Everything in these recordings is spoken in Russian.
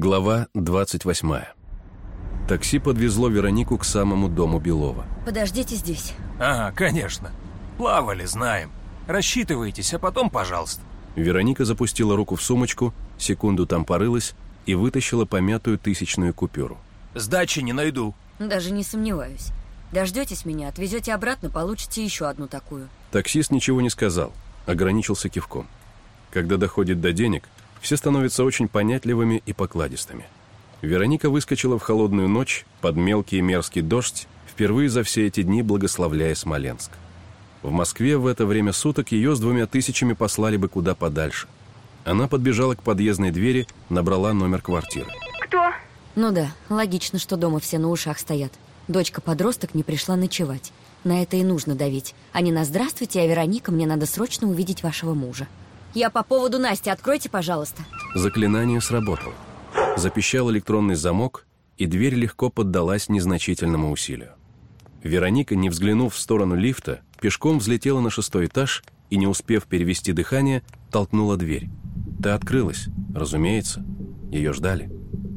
Глава 28. Такси подвезло Веронику к самому дому Белова. Подождите здесь. Ага, конечно. Плавали, знаем. Рассчитывайтесь, а потом, пожалуйста. Вероника запустила руку в сумочку, секунду там порылась и вытащила помятую тысячную купюру. Сдачи не найду. Даже не сомневаюсь. Дождетесь меня, отвезете обратно, получите еще одну такую. Таксист ничего не сказал, ограничился кивком. Когда доходит до денег, все становятся очень понятливыми и покладистыми. Вероника выскочила в холодную ночь под мелкий мерзкий дождь, впервые за все эти дни благословляя Смоленск. В Москве в это время суток ее с двумя тысячами послали бы куда подальше. Она подбежала к подъездной двери, набрала номер квартиры. Кто? Ну да, логично, что дома все на ушах стоят. Дочка-подросток не пришла ночевать. На это и нужно давить. А не на «Здравствуйте, а Вероника, мне надо срочно увидеть вашего мужа». Я по поводу Насти, откройте, пожалуйста. Заклинание сработало. Запищал электронный замок, и дверь легко поддалась незначительному усилию. Вероника, не взглянув в сторону лифта, пешком взлетела на шестой этаж и, не успев перевести дыхание, толкнула дверь. Та открылась, разумеется. Ее ждали.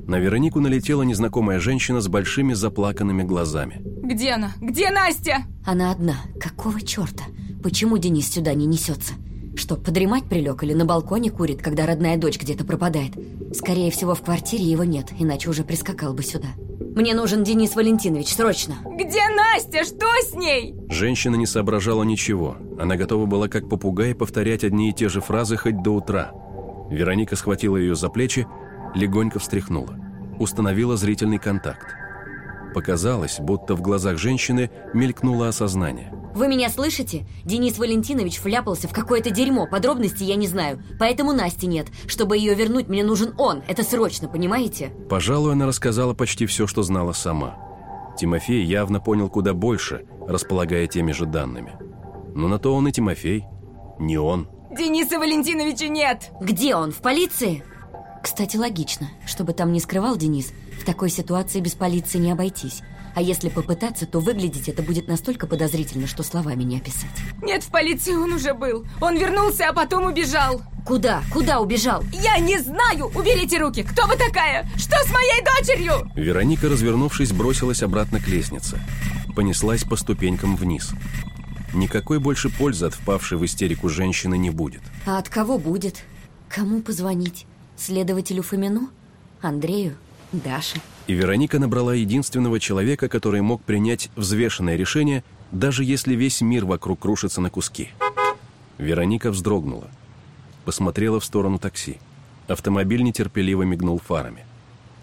На Веронику налетела незнакомая женщина с большими заплаканными глазами. Где она? Где Настя? Она одна. Какого черта? Почему Денис сюда не несется? Что, подремать прилег или на балконе курит, когда родная дочь где-то пропадает? Скорее всего, в квартире его нет, иначе уже прискакал бы сюда. Мне нужен Денис Валентинович, срочно. Где Настя? Что с ней? Женщина не соображала ничего. Она готова была как попугай повторять одни и те же фразы хоть до утра. Вероника схватила ее за плечи, легонько встряхнула. Установила зрительный контакт. Показалось, будто в глазах женщины мелькнуло осознание. Вы меня слышите? Денис Валентинович вляпался в какое-то дерьмо. Подробностей я не знаю. Поэтому Насти нет. Чтобы ее вернуть, мне нужен он. Это срочно, понимаете? Пожалуй, она рассказала почти все, что знала сама. Тимофей явно понял куда больше, располагая теми же данными. Но на то он и Тимофей. Не он. Дениса Валентиновича нет! Где он? В полиции? Кстати, логично. Чтобы там не скрывал Денис, в такой ситуации без полиции не обойтись. А если попытаться, то выглядеть это будет настолько подозрительно, что словами не описать. Нет, в полиции он уже был. Он вернулся, а потом убежал. Куда? Куда убежал? Я не знаю! Уберите руки! Кто вы такая? Что с моей дочерью? Вероника, развернувшись, бросилась обратно к лестнице. Понеслась по ступенькам вниз. Никакой больше пользы от впавшей в истерику женщины не будет. А от кого будет? Кому позвонить? Следователю Фомину? Андрею? Даше? И Вероника набрала единственного человека, который мог принять взвешенное решение, даже если весь мир вокруг крушится на куски. Вероника вздрогнула. Посмотрела в сторону такси. Автомобиль нетерпеливо мигнул фарами.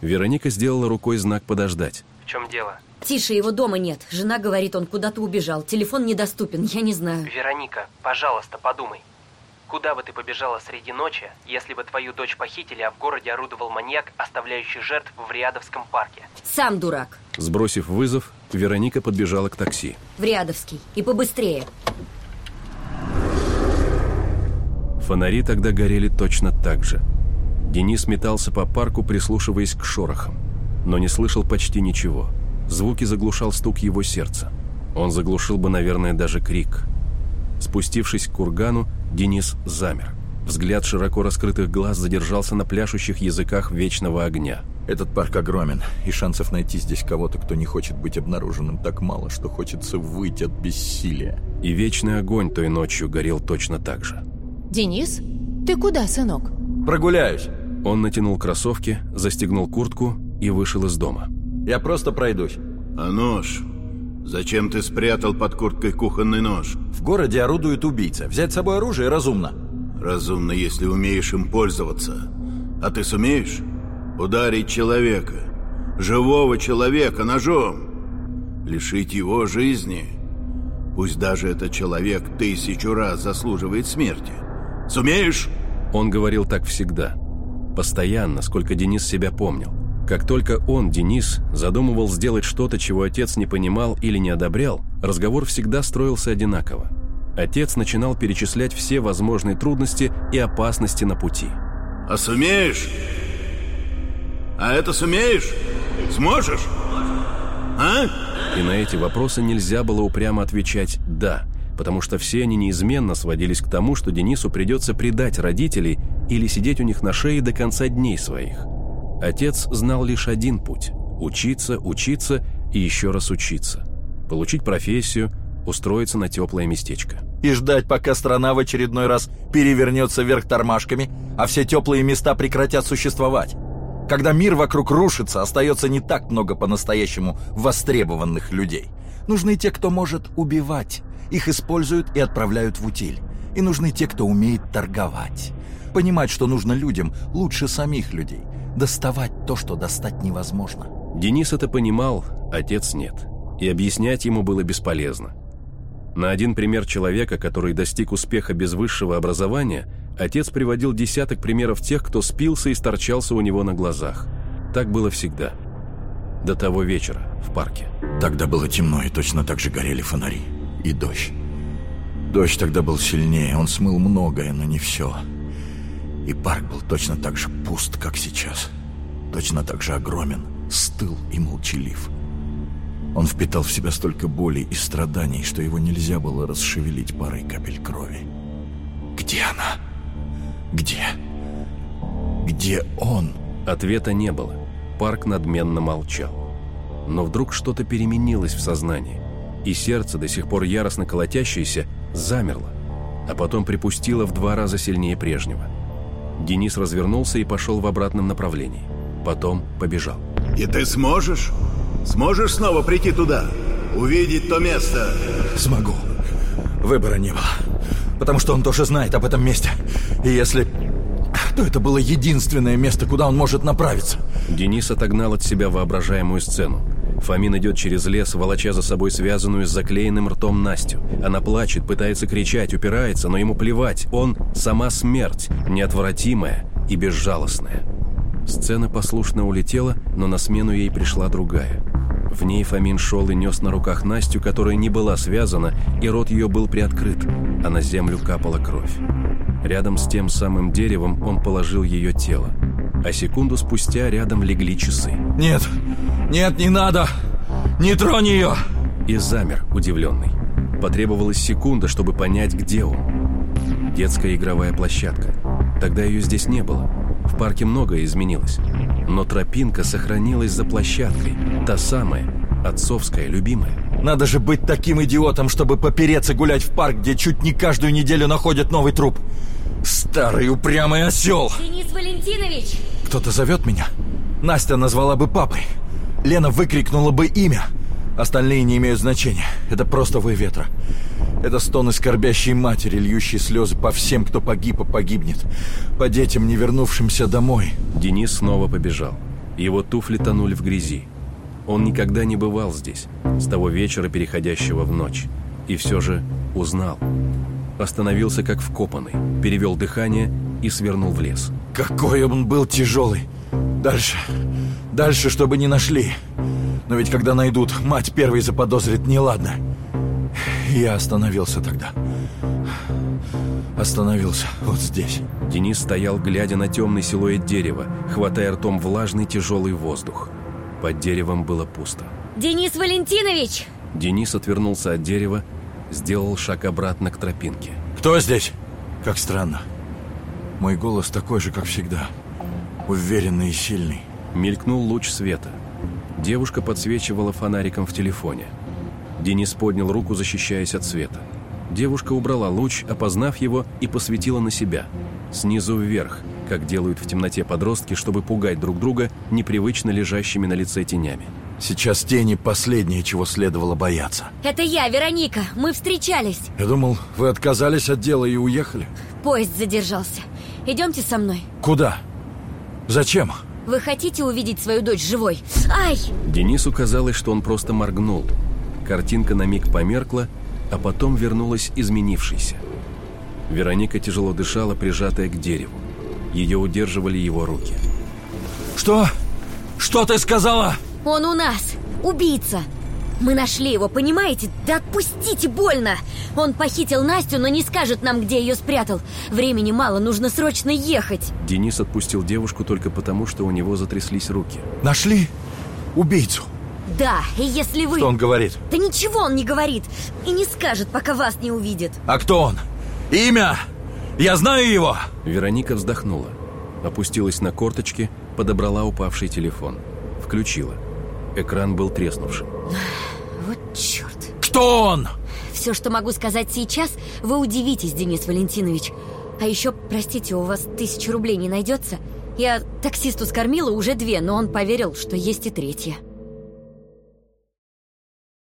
Вероника сделала рукой знак «подождать». В чем дело? Тише, его дома нет. Жена говорит, он куда-то убежал. Телефон недоступен, я не знаю. Вероника, пожалуйста, подумай. Куда бы ты побежала среди ночи, если бы твою дочь похитили, а в городе орудовал маньяк, оставляющий жертв в Риадовском парке? Сам дурак. Сбросив вызов, Вероника подбежала к такси. В Рядовский. И побыстрее. Фонари тогда горели точно так же. Денис метался по парку, прислушиваясь к шорохам, но не слышал почти ничего. Звуки заглушал стук его сердца. Он заглушил бы, наверное, даже крик. Спустившись к кургану, Денис замер. Взгляд широко раскрытых глаз задержался на пляшущих языках вечного огня. Этот парк огромен, и шансов найти здесь кого-то, кто не хочет быть обнаруженным, так мало, что хочется выйти от бессилия. И вечный огонь той ночью горел точно так же. Денис, ты куда, сынок? Прогуляюсь. Он натянул кроссовки, застегнул куртку и вышел из дома. Я просто пройдусь. А нож? Зачем ты спрятал под курткой кухонный нож? В городе орудует убийца. Взять с собой оружие разумно. Разумно, если умеешь им пользоваться. А ты сумеешь? Ударить человека, живого человека ножом, лишить его жизни. Пусть даже этот человек тысячу раз заслуживает смерти. Сумеешь? Он говорил так всегда. Постоянно, сколько Денис себя помнил. Как только он, Денис, задумывал сделать что-то, чего отец не понимал или не одобрял, разговор всегда строился одинаково. Отец начинал перечислять все возможные трудности и опасности на пути. А сумеешь? А это сумеешь? Сможешь? А? И на эти вопросы нельзя было упрямо отвечать «да», потому что все они неизменно сводились к тому, что Денису придется предать родителей или сидеть у них на шее до конца дней своих. Отец знал лишь один путь – учиться, учиться и еще раз учиться. Получить профессию, устроиться на теплое местечко. И ждать, пока страна в очередной раз перевернется вверх тормашками, а все теплые места прекратят существовать. Когда мир вокруг рушится, остается не так много по-настоящему востребованных людей. Нужны те, кто может убивать. Их используют и отправляют в утиль. И нужны те, кто умеет торговать. Понимать, что нужно людям лучше самих людей. Доставать то, что достать невозможно. Денис это понимал, отец нет. И объяснять ему было бесполезно. На один пример человека, который достиг успеха без высшего образования, отец приводил десяток примеров тех, кто спился и сторчался у него на глазах. Так было всегда. До того вечера в парке. Тогда было темно, и точно так же горели фонари. И дождь. Дождь тогда был сильнее, он смыл многое, но не все. И парк был точно так же пуст, как сейчас. Точно так же огромен, стыл и молчалив. Он впитал в себя столько боли и страданий, что его нельзя было расшевелить парой капель крови. Где она? Где? Где он? Ответа не было. Парк надменно молчал. Но вдруг что-то переменилось в сознании, и сердце, до сих пор яростно колотящееся, замерло, а потом припустило в два раза сильнее прежнего. Денис развернулся и пошел в обратном направлении. Потом побежал. И ты сможешь? Сможешь снова прийти туда? Увидеть то место? Смогу. Выбора не было. Потому что он тоже знает об этом месте. И если... То это было единственное место, куда он может направиться. Денис отогнал от себя воображаемую сцену. Фомин идет через лес, волоча за собой связанную с заклеенным ртом Настю. Она плачет, пытается кричать, упирается, но ему плевать. Он – сама смерть, неотвратимая и безжалостная. Сцена послушно улетела, но на смену ей пришла другая. В ней Фомин шел и нес на руках Настю, которая не была связана, и рот ее был приоткрыт, а на землю капала кровь. Рядом с тем самым деревом он положил ее тело, а секунду спустя рядом легли часы. Нет, нет, не надо! Не тронь ее! И замер, удивленный. Потребовалась секунда, чтобы понять, где он. Детская игровая площадка. Тогда ее здесь не было. В парке многое изменилось. Но тропинка сохранилась за площадкой. Та самая, отцовская, любимая. Надо же быть таким идиотом, чтобы попереться гулять в парк, где чуть не каждую неделю находят новый труп. Старый упрямый осел! Денис Валентинович! Кто-то зовет меня? Настя назвала бы папой. Лена выкрикнула бы имя. Остальные не имеют значения. Это просто вой ветра. Это стоны скорбящей матери, льющие слезы по всем, кто погиб и погибнет. По детям, не вернувшимся домой. Денис снова побежал. Его туфли тонули в грязи. Он никогда не бывал здесь, с того вечера, переходящего в ночь. И все же узнал. Остановился как вкопанный, перевел дыхание и свернул в лес. Какой он был тяжелый. Дальше, дальше, чтобы не нашли. Но ведь когда найдут, мать первой заподозрит неладно. Я остановился тогда. Остановился вот здесь. Денис стоял, глядя на темный силуэт дерева, хватая ртом влажный тяжелый воздух. Под деревом было пусто. Денис Валентинович! Денис отвернулся от дерева, сделал шаг обратно к тропинке. Кто здесь? Как странно. Мой голос такой же, как всегда. Уверенный и сильный. Мелькнул луч света. Девушка подсвечивала фонариком в телефоне. Денис поднял руку, защищаясь от света. Девушка убрала луч, опознав его, и посветила на себя. Снизу вверх, как делают в темноте подростки, чтобы пугать друг друга непривычно лежащими на лице тенями. Сейчас тени последнее, чего следовало бояться. Это я, Вероника. Мы встречались. Я думал, вы отказались от дела и уехали. Поезд задержался. Идемте со мной. Куда? Зачем? Вы хотите увидеть свою дочь живой? Ай! Денису казалось, что он просто моргнул. Картинка на миг померкла, а потом вернулась изменившейся. Вероника тяжело дышала, прижатая к дереву. Ее удерживали его руки. Что? Что ты сказала? Он у нас! Убийца! Мы нашли его, понимаете? Да отпустите, больно! Он похитил Настю, но не скажет нам, где ее спрятал. Времени мало, нужно срочно ехать. Денис отпустил девушку только потому, что у него затряслись руки. Нашли убийцу? Да, и если вы... Что он говорит? Да ничего он не говорит. И не скажет, пока вас не увидит. А кто он? Имя? Я знаю его! Вероника вздохнула, опустилась на корточки, подобрала упавший телефон. Включила. Экран был треснувшим. Вот черт. Кто он? Все, что могу сказать сейчас, вы удивитесь, Денис Валентинович. А еще, простите, у вас тысячу рублей не найдется? Я таксисту скормила уже две, но он поверил, что есть и третья.